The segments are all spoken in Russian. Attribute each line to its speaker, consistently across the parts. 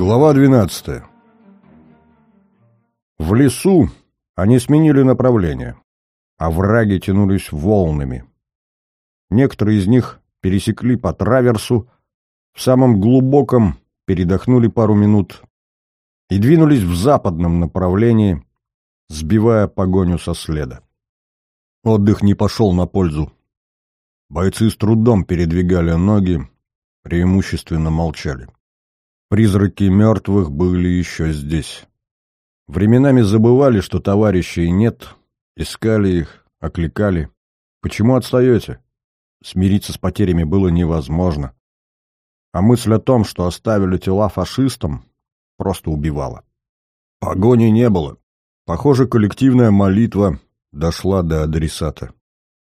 Speaker 1: Глава 12. В лесу они сменили направление, а враги тянулись волнами. Некоторые из них пересекли по траверсу, в самом глубоком передохнули пару минут и двинулись в западном направлении, сбивая погоню со следа. Отдых не пошел на пользу. Бойцы с трудом передвигали ноги, преимущественно молчали. Призраки мертвых были еще здесь. Временами забывали, что товарищей нет, искали их, окликали. Почему отстаете? Смириться с потерями было невозможно. А мысль о том, что оставили тела фашистам, просто убивала. Погони не было. Похоже, коллективная молитва дошла до адресата.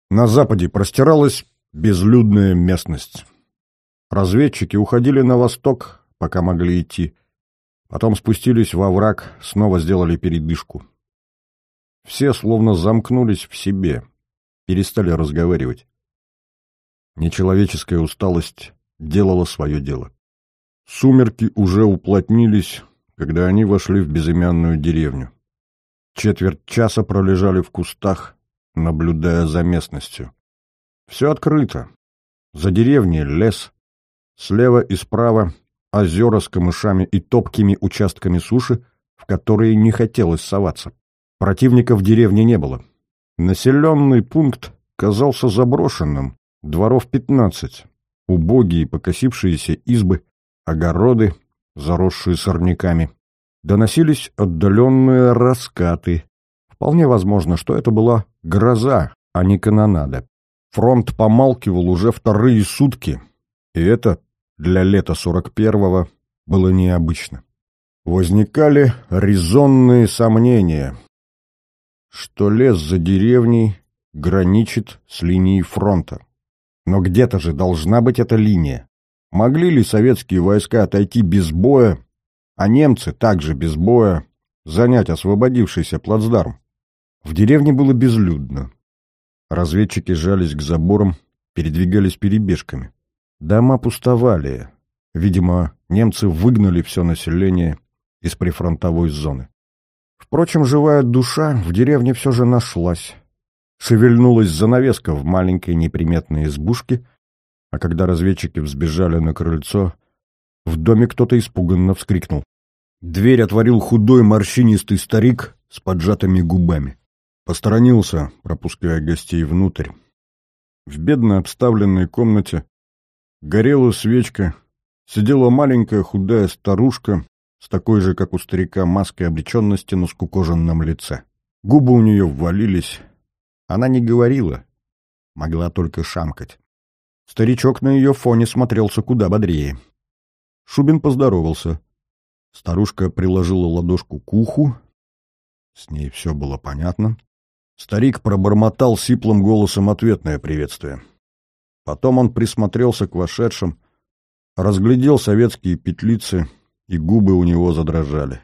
Speaker 1: На западе простиралась безлюдная местность. Разведчики уходили на восток, пока могли идти. Потом спустились во враг, снова сделали передышку. Все словно замкнулись в себе, перестали разговаривать. Нечеловеческая усталость делала свое дело. Сумерки уже уплотнились, когда они вошли в безымянную деревню. Четверть часа пролежали в кустах, наблюдая за местностью. Все открыто. За деревней лес. Слева и справа озера с камышами и топкими участками суши, в которые не хотелось соваться. Противника в деревне не было. Населенный пункт казался заброшенным, дворов пятнадцать, убогие покосившиеся избы, огороды, заросшие сорняками. Доносились отдаленные раскаты. Вполне возможно, что это была гроза, а не канонада. Фронт помалкивал уже вторые сутки, и это для лета 41-го было необычно. Возникали резонные сомнения, что лес за деревней граничит с линией фронта. Но где-то же должна быть эта линия. Могли ли советские войска отойти без боя, а немцы также без боя занять освободившийся плацдарм? В деревне было безлюдно. Разведчики жались к заборам, передвигались перебежками. Дома пустовали. Видимо, немцы выгнали все население из прифронтовой зоны. Впрочем, живая душа в деревне все же нашлась. Шевельнулась занавеска в маленькой неприметной избушке, а когда разведчики взбежали на крыльцо, в доме кто-то испуганно вскрикнул. Дверь отворил худой морщинистый старик с поджатыми губами. Посторонился, пропуская гостей внутрь. В бедно обставленной комнате Горела свечка, сидела маленькая худая старушка с такой же, как у старика, маской обреченности на скукоженном лице. Губы у нее ввалились. Она не говорила, могла только шамкать. Старичок на ее фоне смотрелся куда бодрее. Шубин поздоровался. Старушка приложила ладошку к уху. С ней все было понятно. Старик пробормотал сиплым голосом ответное приветствие. Потом он присмотрелся к вошедшим, разглядел советские петлицы, и губы у него задрожали.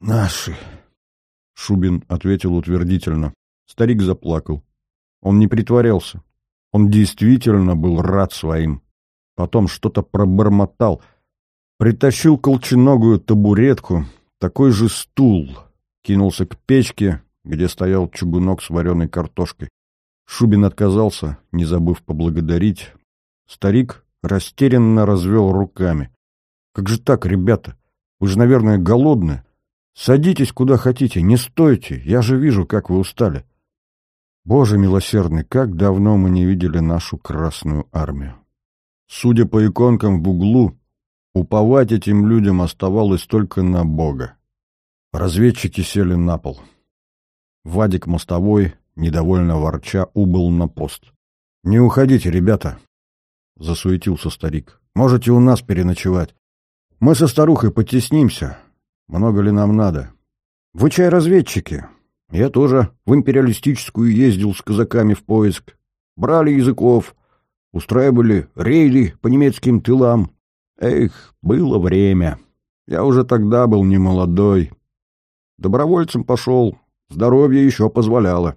Speaker 1: «Наши!» — Шубин ответил утвердительно. Старик заплакал. Он не притворялся. Он действительно был рад своим. Потом что-то пробормотал. Притащил колченогую табуретку, такой же стул. Кинулся к печке, где стоял чугунок с вареной картошкой. Шубин отказался, не забыв поблагодарить. Старик растерянно развел руками. «Как же так, ребята? Вы же, наверное, голодны. Садитесь куда хотите, не стойте, я же вижу, как вы устали. Боже милосердный, как давно мы не видели нашу Красную Армию!» Судя по иконкам в углу, уповать этим людям оставалось только на Бога. Разведчики сели на пол. Вадик мостовой недовольно ворча, убыл на пост. «Не уходите, ребята!» — засуетился старик. «Можете у нас переночевать. Мы со старухой потеснимся. Много ли нам надо? Вы чай разведчики. Я тоже в империалистическую ездил с казаками в поиск. Брали языков, устраивали рейды по немецким тылам. Эх, было время. Я уже тогда был немолодой. Добровольцем пошел, здоровье еще позволяло.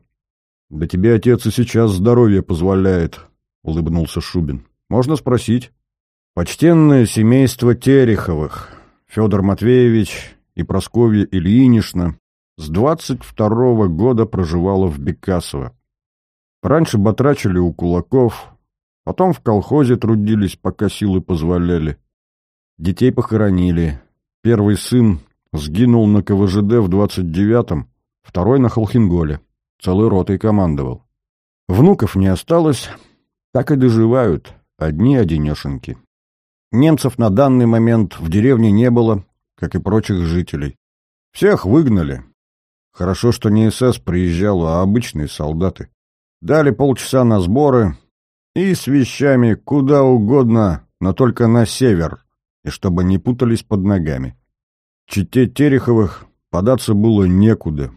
Speaker 1: «Да тебе отец и сейчас здоровье позволяет», — улыбнулся Шубин. «Можно спросить?» «Почтенное семейство Тереховых. Федор Матвеевич и Просковья Ильинична с 22 года проживала в Бекасово. Раньше батрачили у кулаков, потом в колхозе трудились, пока силы позволяли. Детей похоронили. Первый сын сгинул на КВЖД в 29-м, второй на Холхинголе. Целой ротой командовал. Внуков не осталось, так и доживают, одни-одинешеньки. Немцев на данный момент в деревне не было, как и прочих жителей. Всех выгнали. Хорошо, что не СС приезжал, а обычные солдаты. Дали полчаса на сборы и с вещами куда угодно, но только на север, и чтобы не путались под ногами. Чите Тереховых податься было некуда.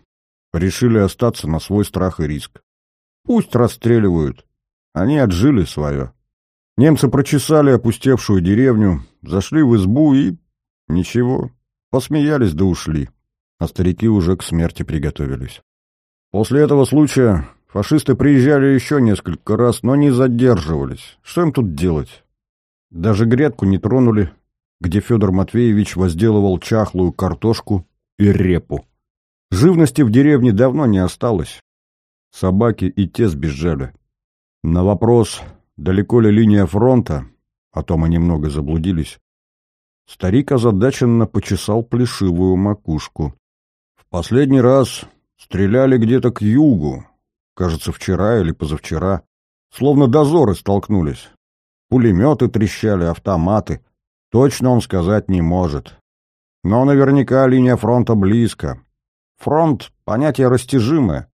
Speaker 1: Решили остаться на свой страх и риск. Пусть расстреливают. Они отжили свое. Немцы прочесали опустевшую деревню, зашли в избу и... Ничего, посмеялись да ушли. А старики уже к смерти приготовились. После этого случая фашисты приезжали еще несколько раз, но не задерживались. Что им тут делать? Даже грядку не тронули, где Федор Матвеевич возделывал чахлую картошку и репу. Живности в деревне давно не осталось. Собаки и те сбежали. На вопрос, далеко ли линия фронта, а то мы немного заблудились, старик озадаченно почесал плешивую макушку. В последний раз стреляли где-то к югу, кажется, вчера или позавчера, словно дозоры столкнулись. Пулеметы трещали, автоматы. Точно он сказать не может. Но наверняка линия фронта близко. Фронт — понятие растяжимое.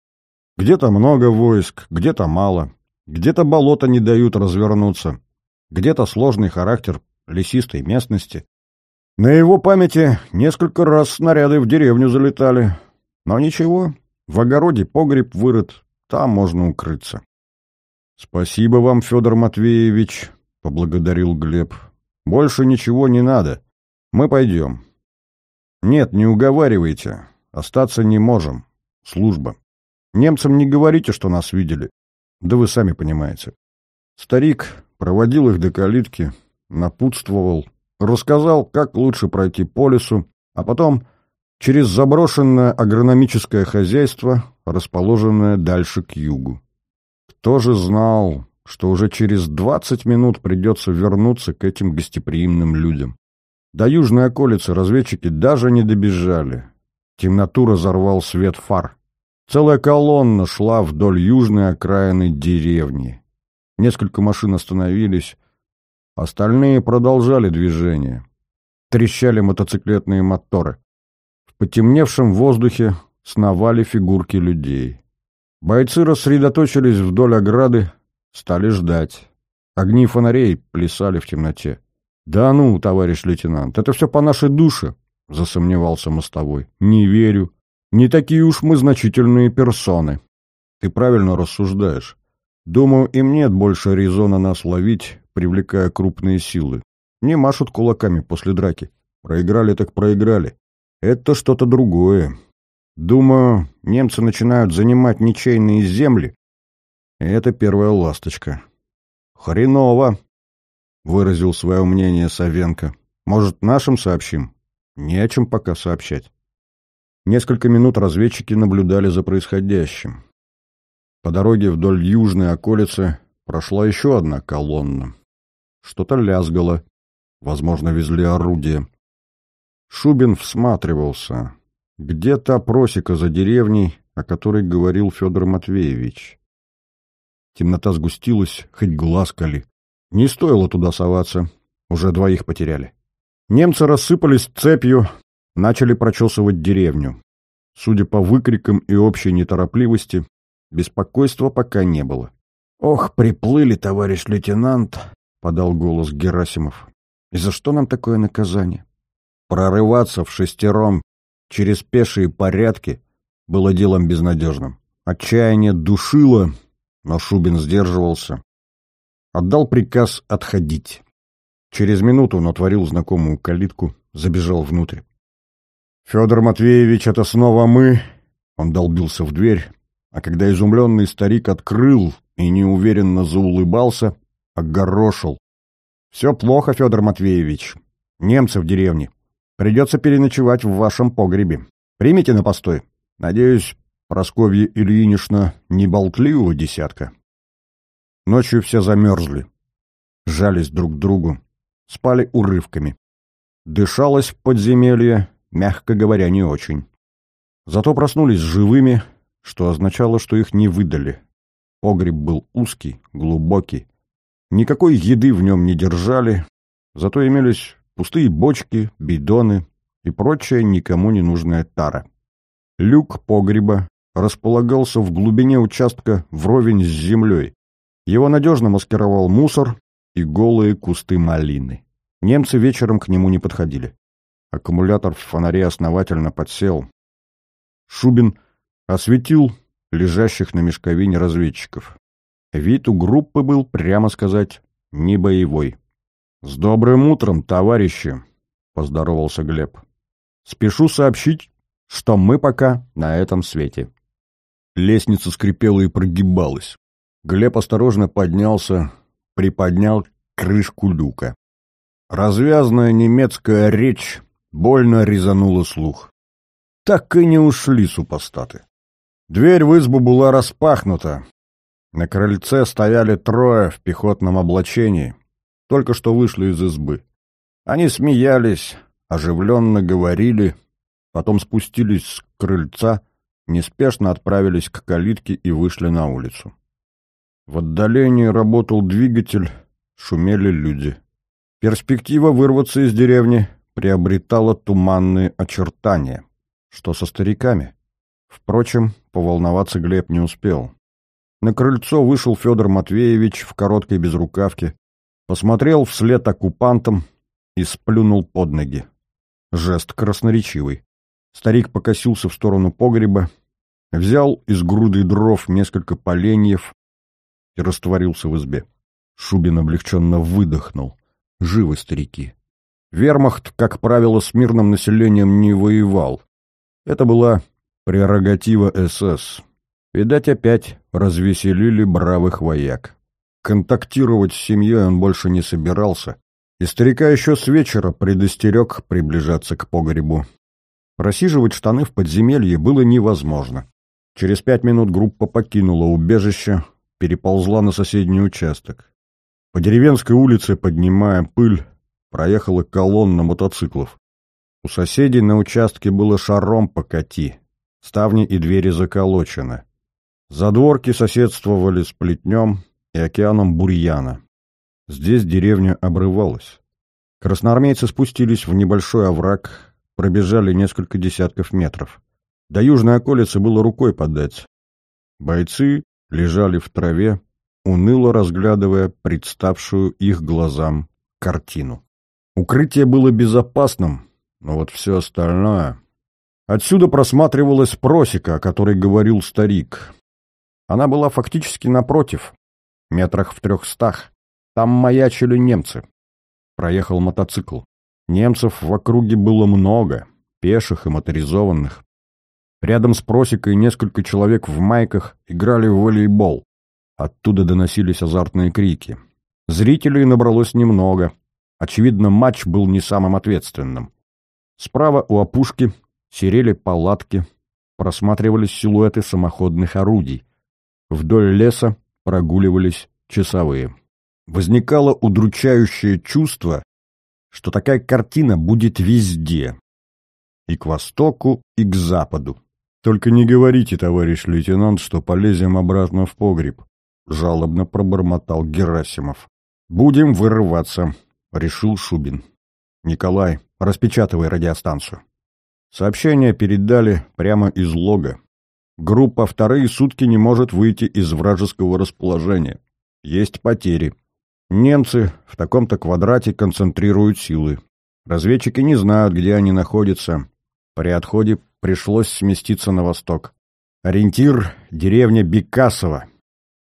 Speaker 1: Где-то много войск, где-то мало. Где-то болота не дают развернуться, где-то сложный характер лесистой местности. На его памяти несколько раз снаряды в деревню залетали. Но ничего, в огороде погреб вырыт, там можно укрыться. — Спасибо вам, Федор Матвеевич, — поблагодарил Глеб. — Больше ничего не надо. Мы пойдем. — Нет, не уговаривайте. Остаться не можем. Служба. Немцам не говорите, что нас видели. Да вы сами понимаете. Старик проводил их до калитки, напутствовал, рассказал, как лучше пройти по лесу, а потом через заброшенное агрономическое хозяйство, расположенное дальше к югу. Кто же знал, что уже через двадцать минут придется вернуться к этим гостеприимным людям? До южной околицы разведчики даже не добежали. Темноту разорвал свет фар. Целая колонна шла вдоль южной окраины деревни. Несколько машин остановились, остальные продолжали движение. Трещали мотоциклетные моторы. В потемневшем воздухе сновали фигурки людей. Бойцы рассредоточились вдоль ограды, стали ждать. Огни фонарей плясали в темноте. «Да ну, товарищ лейтенант, это все по нашей душе», — засомневался мостовой. «Не верю. Не такие уж мы значительные персоны. Ты правильно рассуждаешь. Думаю, им нет больше резона нас ловить, привлекая крупные силы. Не машут кулаками после драки. Проиграли так проиграли. Это что-то другое. Думаю, немцы начинают занимать ничейные земли. Это первая ласточка. Хреново, выразил свое мнение Савенко. Может, нашим сообщим? Не о чем пока сообщать. Несколько минут разведчики наблюдали за происходящим. По дороге вдоль южной околицы прошла еще одна колонна. Что-то лязгало. Возможно, везли орудие. Шубин всматривался. Где та просека за деревней, о которой говорил Федор Матвеевич? Темнота сгустилась, хоть глаз кали. Не стоило туда соваться. Уже двоих потеряли. Немцы рассыпались цепью, начали прочесывать деревню. Судя по выкрикам и общей неторопливости, беспокойства пока не было. «Ох, приплыли, товарищ лейтенант!» — подал голос Герасимов. «И за что нам такое наказание?» Прорываться в шестером через пешие порядки было делом безнадежным. Отчаяние душило, но Шубин сдерживался. Отдал приказ отходить. Через минуту он отворил знакомую калитку, забежал внутрь. «Федор Матвеевич, это снова мы!» Он долбился в дверь, а когда изумленный старик открыл и неуверенно заулыбался, огорошил. «Все плохо, Федор Матвеевич. Немцы в деревне. Придется переночевать в вашем погребе. Примите на постой. Надеюсь, Просковья Ильинична не болтливого десятка. Ночью все замерзли. Жались друг к другу. Спали урывками. Дышалось в подземелье, мягко говоря, не очень. Зато проснулись живыми, что означало, что их не выдали. Погреб был узкий, глубокий. Никакой еды в нем не держали, зато имелись пустые бочки, бидоны и прочая никому не нужная тара. Люк погреба располагался в глубине участка вровень с землей. Его надежно маскировал мусор и голые кусты малины. Немцы вечером к нему не подходили. Аккумулятор в фонаре основательно подсел. Шубин осветил лежащих на мешковине разведчиков. Вид у группы был, прямо сказать, не боевой. «С добрым утром, товарищи!» — поздоровался Глеб. «Спешу сообщить, что мы пока на этом свете». Лестница скрипела и прогибалась. Глеб осторожно поднялся, приподнял крышку люка. Развязная немецкая речь больно резанула слух. Так и не ушли супостаты. Дверь в избу была распахнута. На крыльце стояли трое в пехотном облачении — только что вышли из избы. Они смеялись, оживленно говорили, потом спустились с крыльца, неспешно отправились к калитке и вышли на улицу. В отдалении работал двигатель, шумели люди. Перспектива вырваться из деревни приобретала туманные очертания. Что со стариками? Впрочем, поволноваться Глеб не успел. На крыльцо вышел Федор Матвеевич в короткой безрукавке, посмотрел вслед оккупантам и сплюнул под ноги. Жест красноречивый. Старик покосился в сторону погреба, взял из груды дров несколько поленьев и растворился в избе. Шубин облегченно выдохнул. Живы старики. Вермахт, как правило, с мирным населением не воевал. Это была прерогатива СС. Видать, опять развеселили бравых вояк. Контактировать с семьей он больше не собирался, и старика еще с вечера предостерег приближаться к погребу. Просиживать штаны в подземелье было невозможно. Через пять минут группа покинула убежище, переползла на соседний участок. По деревенской улице, поднимая пыль, проехала колонна мотоциклов. У соседей на участке было шаром покати, ставни и двери заколочены. Задворки соседствовали с плетнем, и океаном бурьяна. Здесь деревня обрывалась. Красноармейцы спустились в небольшой овраг, пробежали несколько десятков метров. До южной околицы было рукой подать. Бойцы лежали в траве, уныло разглядывая представшую их глазам картину. Укрытие было безопасным, но вот все остальное... Отсюда просматривалась просека, о которой говорил старик. Она была фактически напротив, метрах в трехстах. Там маячили немцы. Проехал мотоцикл. Немцев в округе было много, пеших и моторизованных. Рядом с просекой несколько человек в майках играли в волейбол. Оттуда доносились азартные крики. Зрителей набралось немного. Очевидно, матч был не самым ответственным. Справа у опушки серели палатки, просматривались силуэты самоходных орудий. Вдоль леса прогуливались часовые. Возникало удручающее чувство, что такая картина будет везде. И к востоку, и к западу. «Только не говорите, товарищ лейтенант, что полезем обратно в погреб», — жалобно пробормотал Герасимов. «Будем вырываться», — решил Шубин. «Николай, распечатывай радиостанцию». Сообщение передали прямо из лога. Группа вторые сутки не может выйти из вражеского расположения. Есть потери. Немцы в таком-то квадрате концентрируют силы. Разведчики не знают, где они находятся. При отходе пришлось сместиться на восток. Ориентир — деревня Бекасова.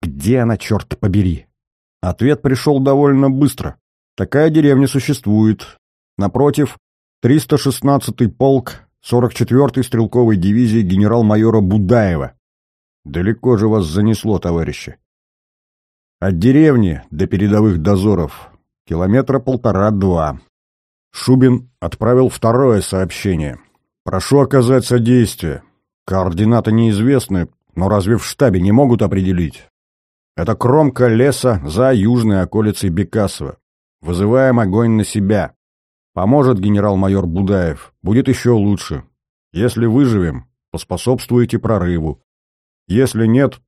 Speaker 1: Где она, черт побери? Ответ пришел довольно быстро. Такая деревня существует. Напротив, 316-й полк 44-й стрелковой дивизии генерал-майора Будаева. Далеко же вас занесло, товарищи. От деревни до передовых дозоров километра полтора-два. Шубин отправил второе сообщение. «Прошу оказать содействие. Координаты неизвестны, но разве в штабе не могут определить? Это кромка леса за южной околицей Бекасова. Вызываем огонь на себя. Поможет генерал-майор Будаев. Будет еще лучше. Если выживем, поспособствуете прорыву. Если нет,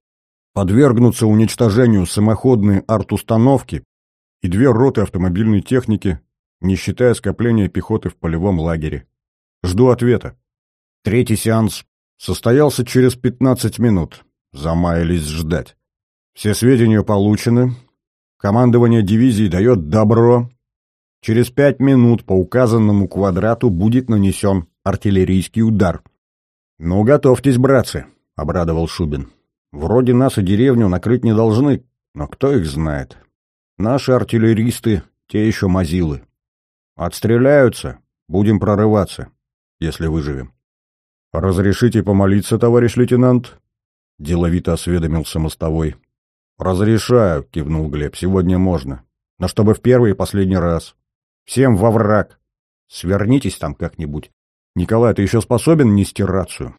Speaker 1: подвергнутся уничтожению самоходные арт-установки и две роты автомобильной техники, не считая скопления пехоты в полевом лагере. Жду ответа. Третий сеанс состоялся через 15 минут. Замаялись ждать. Все сведения получены. Командование дивизии дает добро. Через пять минут по указанному квадрату будет нанесен артиллерийский удар. «Ну, готовьтесь, братцы», — обрадовал Шубин. «Вроде нас и деревню накрыть не должны, но кто их знает? Наши артиллеристы — те еще мазилы. Отстреляются, будем прорываться, если выживем». «Разрешите помолиться, товарищ лейтенант?» — деловито осведомился мостовой. «Разрешаю», — кивнул Глеб, — «сегодня можно. Но чтобы в первый и последний раз. Всем во враг. Свернитесь там как-нибудь. Николай, ты еще способен нести рацию?»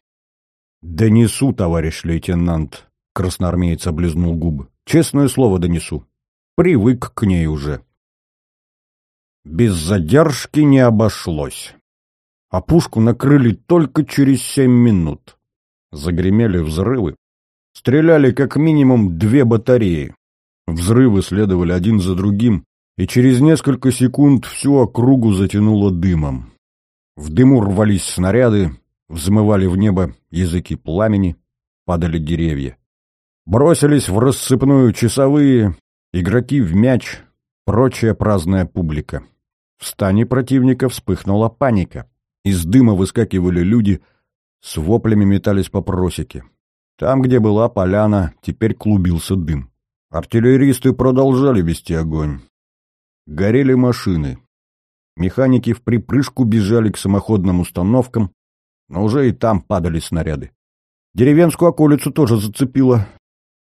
Speaker 1: «Донесу, товарищ лейтенант», — красноармеец облизнул губы. «Честное слово донесу. Привык к ней уже». Без задержки не обошлось а пушку накрыли только через семь минут. Загремели взрывы. Стреляли как минимум две батареи. Взрывы следовали один за другим, и через несколько секунд всю округу затянуло дымом. В дыму рвались снаряды, взмывали в небо языки пламени, падали деревья. Бросились в рассыпную часовые, игроки в мяч, прочая праздная публика. В стане противника вспыхнула паника. Из дыма выскакивали люди, с воплями метались по просеке. Там, где была поляна, теперь клубился дым. Артиллеристы продолжали вести огонь. Горели машины. Механики в припрыжку бежали к самоходным установкам, но уже и там падали снаряды. Деревенскую околицу тоже зацепило.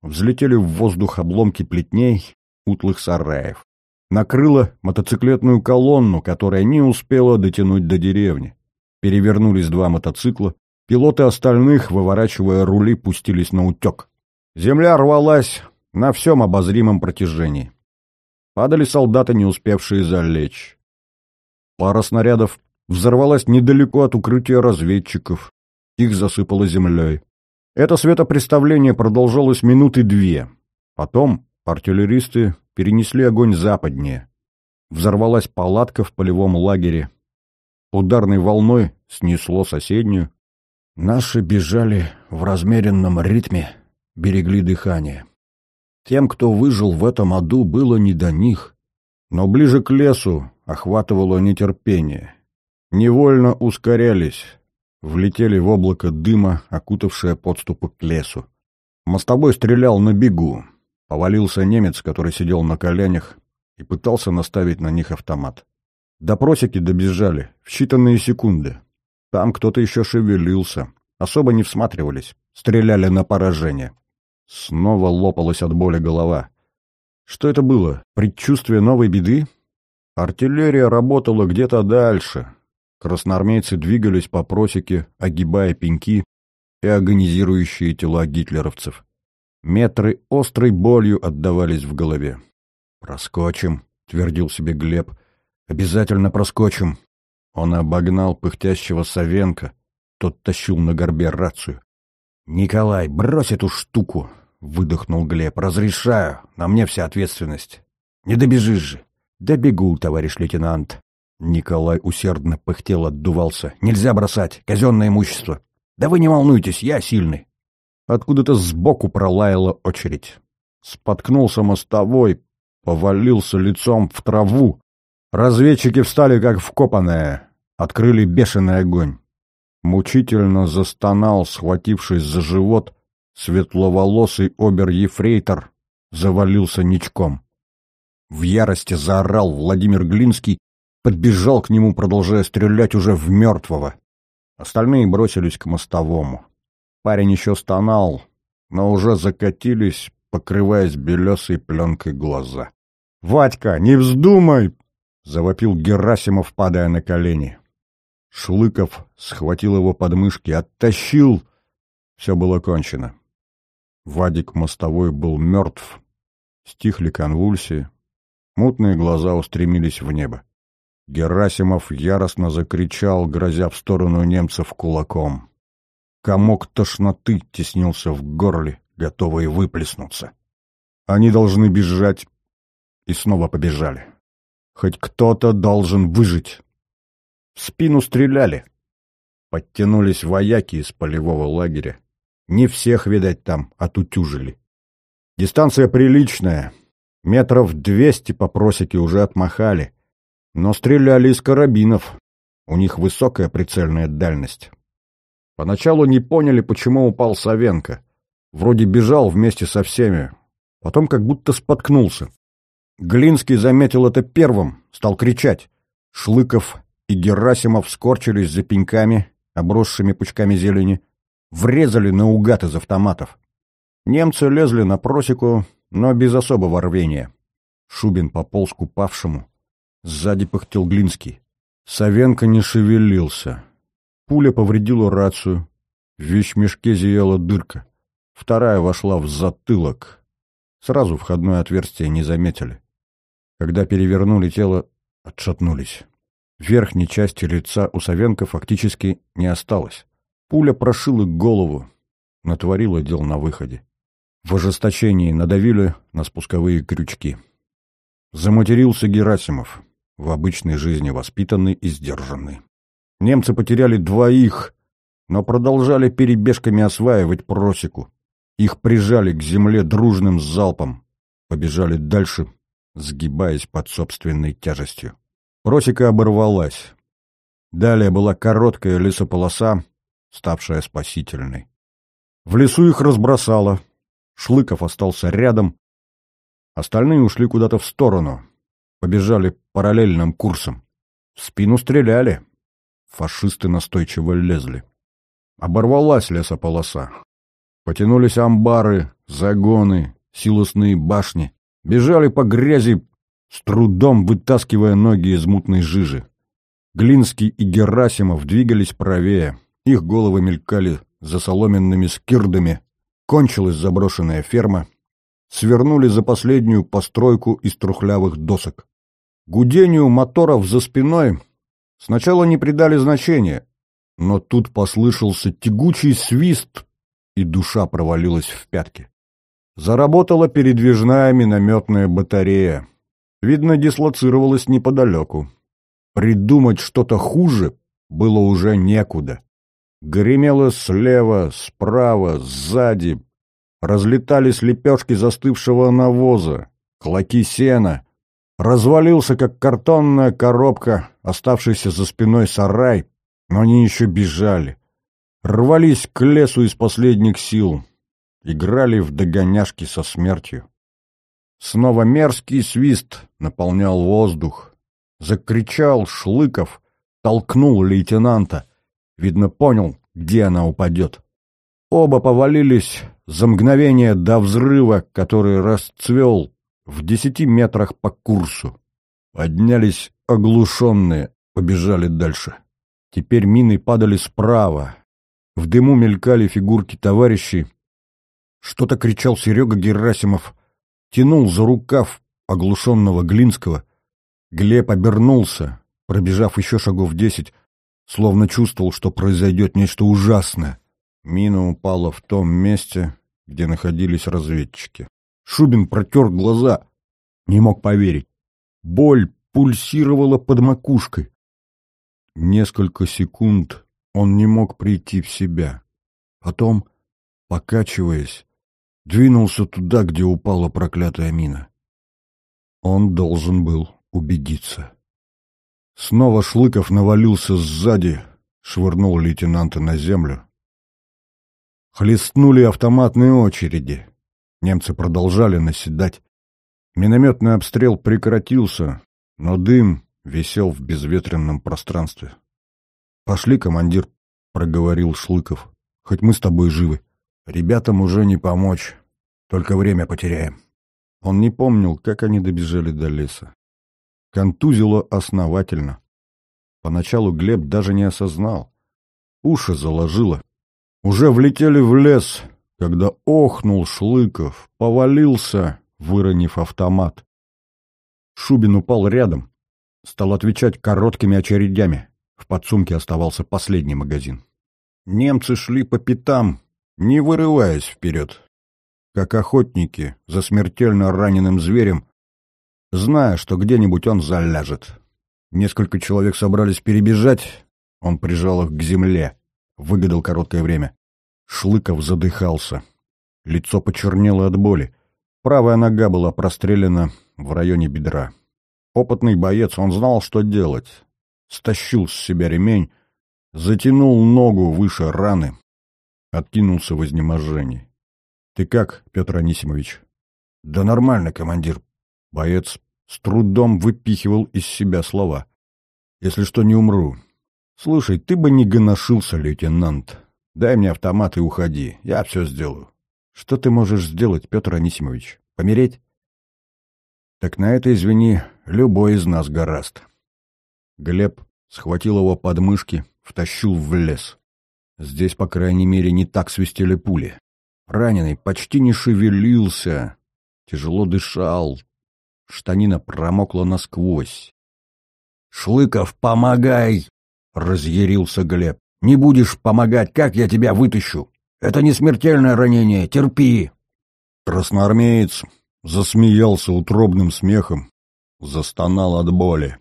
Speaker 1: Взлетели в воздух обломки плетней, утлых сараев. Накрыло мотоциклетную колонну, которая не успела дотянуть до деревни. Перевернулись два мотоцикла. Пилоты остальных, выворачивая рули, пустились на утек. Земля рвалась на всем обозримом протяжении. Падали солдаты, не успевшие залечь. Пара снарядов взорвалась недалеко от укрытия разведчиков. Их засыпало землей. Это светопреставление продолжалось минуты две. Потом артиллеристы перенесли огонь западнее. Взорвалась палатка в полевом лагере. Ударной волной снесло соседнюю. Наши бежали в размеренном ритме, берегли дыхание. Тем, кто выжил в этом аду, было не до них. Но ближе к лесу охватывало нетерпение. Невольно ускорялись, влетели в облако дыма, окутавшее подступы к лесу. Мостовой стрелял на бегу. Повалился немец, который сидел на коленях и пытался наставить на них автомат. До просеки добежали, в считанные секунды. Там кто-то еще шевелился. Особо не всматривались. Стреляли на поражение. Снова лопалась от боли голова. Что это было? Предчувствие новой беды? Артиллерия работала где-то дальше. Красноармейцы двигались по просеке, огибая пеньки и агонизирующие тела гитлеровцев. Метры острой болью отдавались в голове. «Проскочим», — твердил себе Глеб, — Обязательно проскочим. Он обогнал пыхтящего Савенко. Тот тащил на горбе рацию. «Николай, брось эту штуку!» — выдохнул Глеб. «Разрешаю. На мне вся ответственность. Не добежишь же». «Добегу, товарищ лейтенант». Николай усердно пыхтел, отдувался. «Нельзя бросать. Казенное имущество. Да вы не волнуйтесь, я сильный». Откуда-то сбоку пролаяла очередь. Споткнулся мостовой, повалился лицом в траву, Разведчики встали как вкопанные, открыли бешеный огонь. Мучительно застонал, схватившись за живот, светловолосый обер-ефрейтор завалился ничком. В ярости заорал Владимир Глинский, подбежал к нему, продолжая стрелять уже в мертвого. Остальные бросились к мостовому. Парень еще стонал, но уже закатились, покрываясь белесой пленкой глаза. «Вадька, не вздумай!» — завопил Герасимов, падая на колени. Шлыков схватил его подмышки, оттащил. Все было кончено. Вадик мостовой был мертв. Стихли конвульсии. Мутные глаза устремились в небо. Герасимов яростно закричал, грозя в сторону немцев кулаком. Комок тошноты теснился в горле, готовый выплеснуться. Они должны бежать, и снова побежали. Хоть кто-то должен выжить. В спину стреляли. Подтянулись вояки из полевого лагеря. Не всех, видать, там отутюжили. Дистанция приличная. Метров двести по просеке уже отмахали. Но стреляли из карабинов. У них высокая прицельная дальность. Поначалу не поняли, почему упал Савенко. Вроде бежал вместе со всеми. Потом как будто споткнулся. Глинский заметил это первым, стал кричать. Шлыков и Герасимов скорчились за пеньками, обросшими пучками зелени, врезали наугад из автоматов. Немцы лезли на просеку, но без особого рвения. Шубин пополз к упавшему. Сзади пыхтел Глинский. Савенко не шевелился. Пуля повредила рацию. В вещмешке зияла дырка. Вторая вошла в затылок. Сразу входное отверстие не заметили. Когда перевернули тело, отшатнулись. Верхней части лица у Савенко фактически не осталось. Пуля прошила голову, натворила дел на выходе. В ожесточении надавили на спусковые крючки. Заматерился Герасимов, в обычной жизни воспитанный и сдержанный. Немцы потеряли двоих, но продолжали перебежками осваивать просеку. Их прижали к земле дружным залпом. Побежали дальше, сгибаясь под собственной тяжестью. Просека оборвалась. Далее была короткая лесополоса, ставшая спасительной. В лесу их разбросало. Шлыков остался рядом. Остальные ушли куда-то в сторону. Побежали параллельным курсом. В спину стреляли. Фашисты настойчиво лезли. Оборвалась лесополоса. Потянулись амбары, загоны, силосные башни. Бежали по грязи, с трудом вытаскивая ноги из мутной жижи. Глинский и Герасимов двигались правее. Их головы мелькали за соломенными скирдами. Кончилась заброшенная ферма. Свернули за последнюю постройку из трухлявых досок. Гудению моторов за спиной сначала не придали значения, но тут послышался тягучий свист, и душа провалилась в пятки. Заработала передвижная минометная батарея. Видно, дислоцировалась неподалеку. Придумать что-то хуже было уже некуда. Гремело слева, справа, сзади. Разлетались лепешки застывшего навоза, клоки сена. Развалился, как картонная коробка, оставшийся за спиной сарай, но они еще бежали. Рвались к лесу из последних сил играли в догоняшки со смертью. Снова мерзкий свист наполнял воздух. Закричал Шлыков, толкнул лейтенанта. Видно, понял, где она упадет. Оба повалились за мгновение до взрыва, который расцвел в десяти метрах по курсу. Поднялись оглушенные, побежали дальше. Теперь мины падали справа. В дыму мелькали фигурки товарищей, что-то кричал Серега Герасимов, тянул за рукав оглушенного Глинского. Глеб обернулся, пробежав еще шагов десять, словно чувствовал, что произойдет нечто ужасное. Мина упала в том месте, где находились разведчики. Шубин протер глаза, не мог поверить. Боль пульсировала под макушкой. Несколько секунд он не мог прийти в себя. Потом, покачиваясь, двинулся туда, где упала проклятая мина. Он должен был убедиться. Снова Шлыков навалился сзади, швырнул лейтенанта на землю. Хлестнули автоматные очереди. Немцы продолжали наседать. Минометный обстрел прекратился, но дым висел в безветренном пространстве. «Пошли, командир», — проговорил Шлыков, — «хоть мы с тобой живы». Ребятам уже не помочь, только время потеряем. Он не помнил, как они добежали до леса. Контузило основательно. Поначалу Глеб даже не осознал. Уши заложило. Уже влетели в лес, когда охнул Шлыков, повалился, выронив автомат. Шубин упал рядом, стал отвечать короткими очередями. В подсумке оставался последний магазин. Немцы шли по пятам, не вырываясь вперед, как охотники за смертельно раненым зверем, зная, что где-нибудь он заляжет. Несколько человек собрались перебежать, он прижал их к земле, выгадал короткое время. Шлыков задыхался. Лицо почернело от боли. Правая нога была прострелена в районе бедра. Опытный боец, он знал, что делать. Стащил с себя ремень, затянул ногу выше раны, откинулся в изнеможении. — Ты как, Петр Анисимович? — Да нормально, командир. Боец с трудом выпихивал из себя слова. — Если что, не умру. — Слушай, ты бы не гоношился, лейтенант. Дай мне автомат и уходи. Я все сделаю. — Что ты можешь сделать, Петр Анисимович? Помереть? — Так на это, извини, любой из нас гораст. Глеб схватил его под мышки, втащил в лес. Здесь, по крайней мере, не так свистели пули. Раненый почти не шевелился, тяжело дышал. Штанина промокла насквозь. «Шлыков, помогай!» — разъярился Глеб. «Не будешь помогать, как я тебя вытащу? Это не смертельное ранение, терпи!» Красноармеец засмеялся утробным смехом, застонал от боли.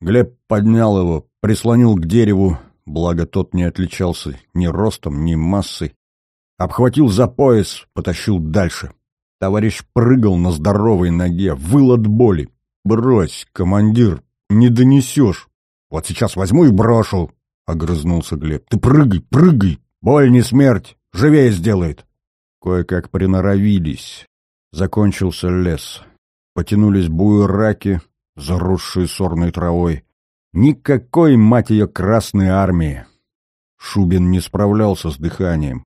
Speaker 1: Глеб поднял его, прислонил к дереву, благо тот не отличался ни ростом, ни массой, обхватил за пояс, потащил дальше. Товарищ прыгал на здоровой ноге, выл от боли. «Брось, командир, не донесешь. Вот сейчас возьму и брошу», — огрызнулся Глеб. «Ты прыгай, прыгай, боль не смерть, живее сделает». Кое-как приноровились. Закончился лес. Потянулись буераки, заросшие сорной травой. Никакой, мать ее, Красной Армии. Шубин не справлялся с дыханием.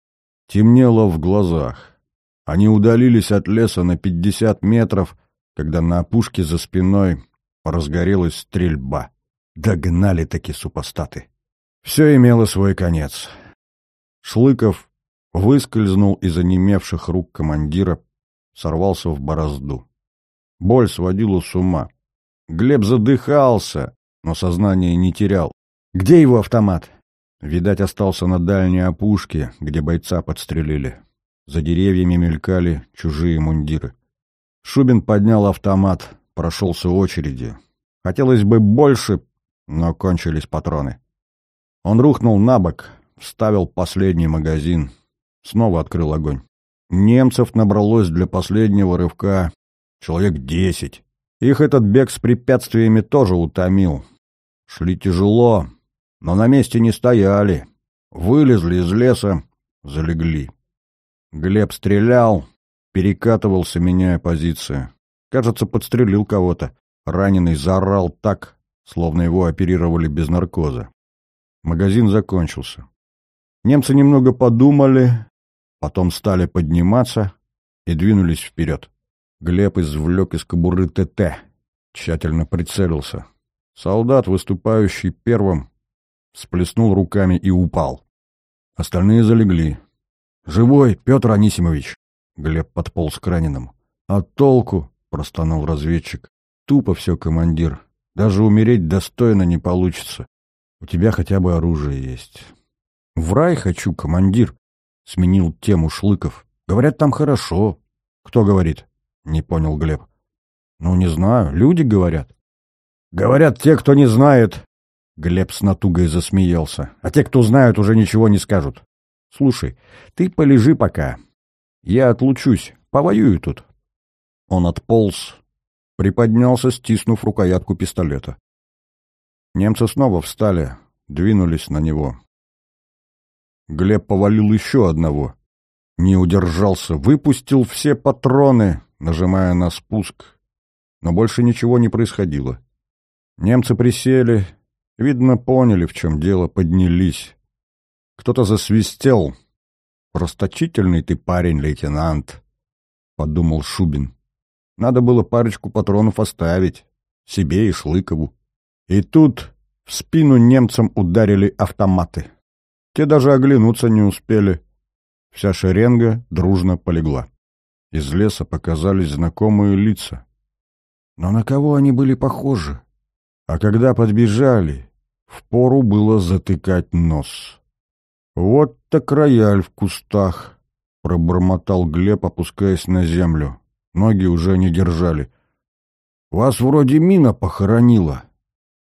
Speaker 1: Темнело в глазах. Они удалились от леса на пятьдесят метров, когда на опушке за спиной разгорелась стрельба. Догнали таки супостаты. Все имело свой конец. Шлыков выскользнул из онемевших рук командира, сорвался в борозду. Боль сводила с ума. Глеб задыхался, но сознание не терял. «Где его автомат?» Видать, остался на дальней опушке, где бойца подстрелили. За деревьями мелькали чужие мундиры. Шубин поднял автомат, прошелся очереди. Хотелось бы больше, но кончились патроны. Он рухнул на бок, вставил последний магазин, снова открыл огонь. Немцев набралось для последнего рывка человек десять. Их этот бег с препятствиями тоже утомил. Шли тяжело, но на месте не стояли. Вылезли из леса, залегли. Глеб стрелял, перекатывался, меняя позицию. Кажется, подстрелил кого-то. Раненый заорал так, словно его оперировали без наркоза. Магазин закончился. Немцы немного подумали, потом стали подниматься и двинулись вперед. Глеб извлек из кобуры ТТ, тщательно прицелился. Солдат, выступающий первым, сплеснул руками и упал. Остальные залегли. «Живой, Петр Анисимович!» Глеб подполз к раненому. «А толку?» — простонал разведчик. «Тупо все, командир. Даже умереть достойно не получится. У тебя хотя бы оружие есть». «В рай хочу, командир», — сменил тему Шлыков. «Говорят, там хорошо». «Кто говорит?» — не понял Глеб. «Ну, не знаю. Люди говорят». «Говорят те, кто не знает». Глеб с натугой засмеялся. «А те, кто знают, уже ничего не скажут. Слушай, ты полежи пока. Я отлучусь, повоюю тут». Он отполз, приподнялся, стиснув рукоятку пистолета. Немцы снова встали, двинулись на него. Глеб повалил еще одного. Не удержался, выпустил все патроны, нажимая на спуск, но больше ничего не происходило. Немцы присели, видно, поняли, в чем дело, поднялись. Кто-то засвистел. «Расточительный ты парень, лейтенант», — подумал Шубин. «Надо было парочку патронов оставить. себе и Шлыкову. И тут в спину немцам ударили автоматы. Те даже оглянуться не успели. Вся шеренга дружно полегла. Из леса показались знакомые лица. Но на кого они были похожи? А когда подбежали, впору было затыкать нос. «Вот так рояль в кустах», — пробормотал Глеб, опускаясь на землю. Ноги уже не держали. «Вас вроде мина похоронила».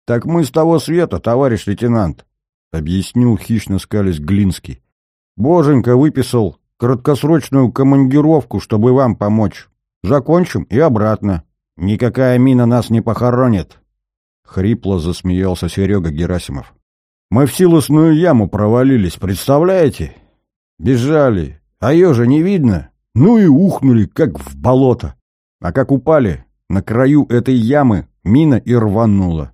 Speaker 1: «Так мы с того света, товарищ лейтенант», — объяснил хищно скались Глинский. «Боженька выписал краткосрочную командировку, чтобы вам помочь. Закончим и обратно. Никакая мина нас не похоронит». Хрипло засмеялся Серега Герасимов. «Мы в силосную яму провалились, представляете? Бежали, а ее же не видно. Ну и ухнули, как в болото. А как упали, на краю этой ямы мина и рванула.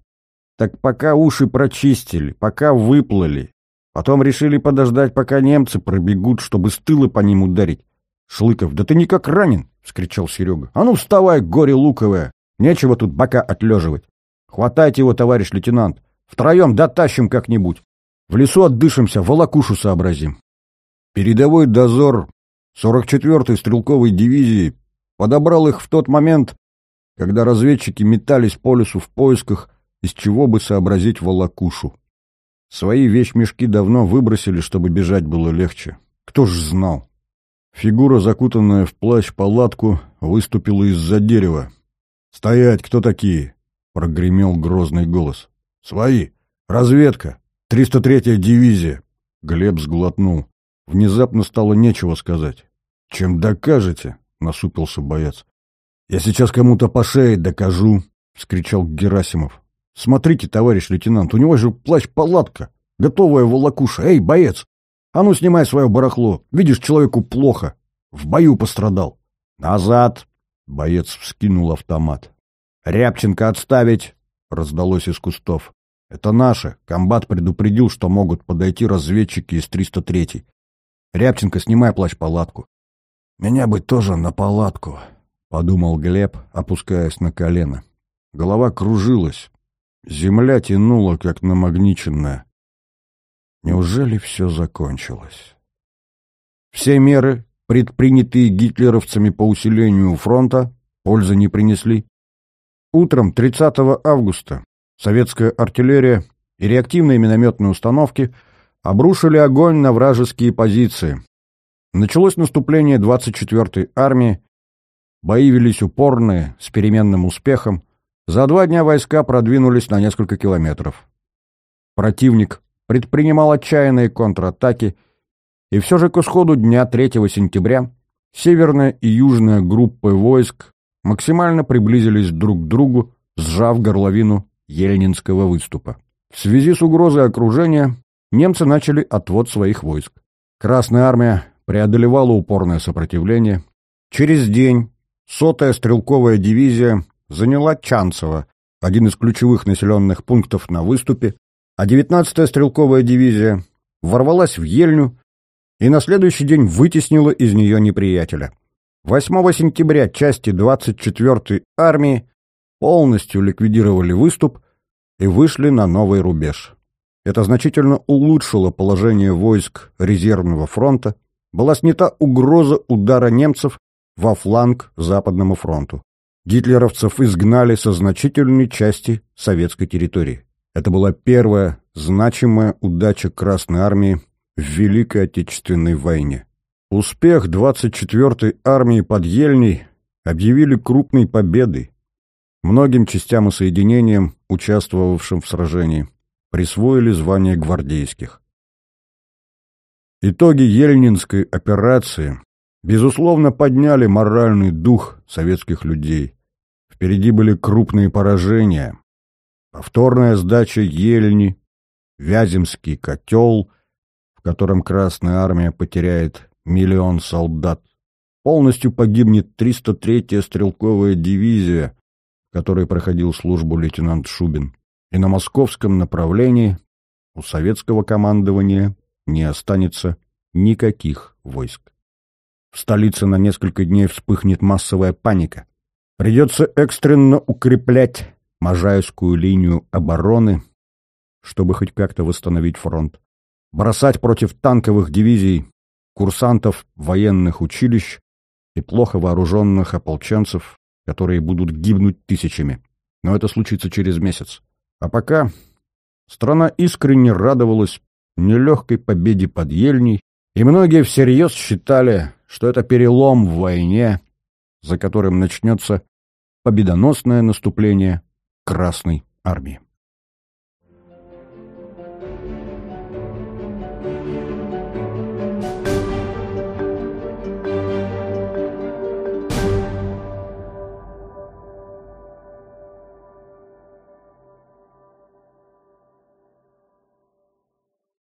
Speaker 1: Так пока уши прочистили, пока выплыли. Потом решили подождать, пока немцы пробегут, чтобы с тыла по ним ударить. «Шлыков, да ты никак ранен!» — скричал Серега. «А ну вставай, горе луковое! Нечего тут бока отлеживать!» Хватайте его, товарищ лейтенант. Втроем дотащим как-нибудь. В лесу отдышимся, волокушу сообразим. Передовой дозор 44-й стрелковой дивизии подобрал их в тот момент, когда разведчики метались по лесу в поисках, из чего бы сообразить волокушу. Свои вещмешки давно выбросили, чтобы бежать было легче. Кто ж знал? Фигура, закутанная в плащ-палатку, выступила из-за дерева. «Стоять! Кто такие?» Прогремел грозный голос. «Свои! Разведка! 303-я дивизия!» Глеб сглотнул. Внезапно стало нечего сказать. «Чем докажете?» — насупился боец. «Я сейчас кому-то по шее докажу!» — вскричал Герасимов. «Смотрите, товарищ лейтенант, у него же плащ-палатка, готовая волокуша. Эй, боец, а ну снимай свое барахло, видишь, человеку плохо, в бою пострадал». «Назад!» — боец вскинул автомат. «Рябченко отставить!» — раздалось из кустов. «Это наши. Комбат предупредил, что могут подойти разведчики из 303-й. Рябченко, снимай плащ-палатку». «Меня бы тоже на палатку», — подумал Глеб, опускаясь на колено. Голова кружилась. Земля тянула, как намагниченная. Неужели все закончилось? Все меры, предпринятые гитлеровцами по усилению фронта, пользы не принесли. Утром 30 августа советская артиллерия и реактивные минометные установки обрушили огонь на вражеские позиции. Началось наступление 24-й армии, бои велись упорные, с переменным успехом. За два дня войска продвинулись на несколько километров. Противник предпринимал отчаянные контратаки, и все же к исходу дня 3 сентября северная и южная группы войск максимально приблизились друг к другу, сжав горловину Ельнинского выступа. В связи с угрозой окружения немцы начали отвод своих войск. Красная армия преодолевала упорное сопротивление. Через день сотая стрелковая дивизия заняла Чанцево, один из ключевых населенных пунктов на выступе, а 19-я стрелковая дивизия ворвалась в Ельню и на следующий день вытеснила из нее неприятеля. 8 сентября части 24-й армии полностью ликвидировали выступ и вышли на новый рубеж. Это значительно улучшило положение войск резервного фронта, была снята угроза удара немцев во фланг Западному фронту. Гитлеровцев изгнали со значительной части советской территории. Это была первая значимая удача Красной армии в Великой Отечественной войне. Успех 24-й армии под Ельней объявили крупной победой. Многим частям и соединениям, участвовавшим в сражении, присвоили звание гвардейских. Итоги Ельнинской операции, безусловно, подняли моральный дух советских людей. Впереди были крупные поражения. Повторная сдача Ельни, Вяземский котел, в котором Красная Армия потеряет миллион солдат. Полностью погибнет 303-я стрелковая дивизия, в которой проходил службу лейтенант Шубин. И на московском направлении у советского командования не останется никаких войск. В столице на несколько дней вспыхнет массовая паника. Придется экстренно укреплять Можайскую линию обороны, чтобы хоть как-то восстановить фронт, бросать против танковых дивизий курсантов военных училищ и плохо вооруженных ополченцев, которые будут гибнуть тысячами. Но это случится через месяц. А пока страна искренне радовалась нелегкой победе под Ельней, и многие всерьез считали, что это перелом в войне, за которым начнется победоносное наступление Красной Армии.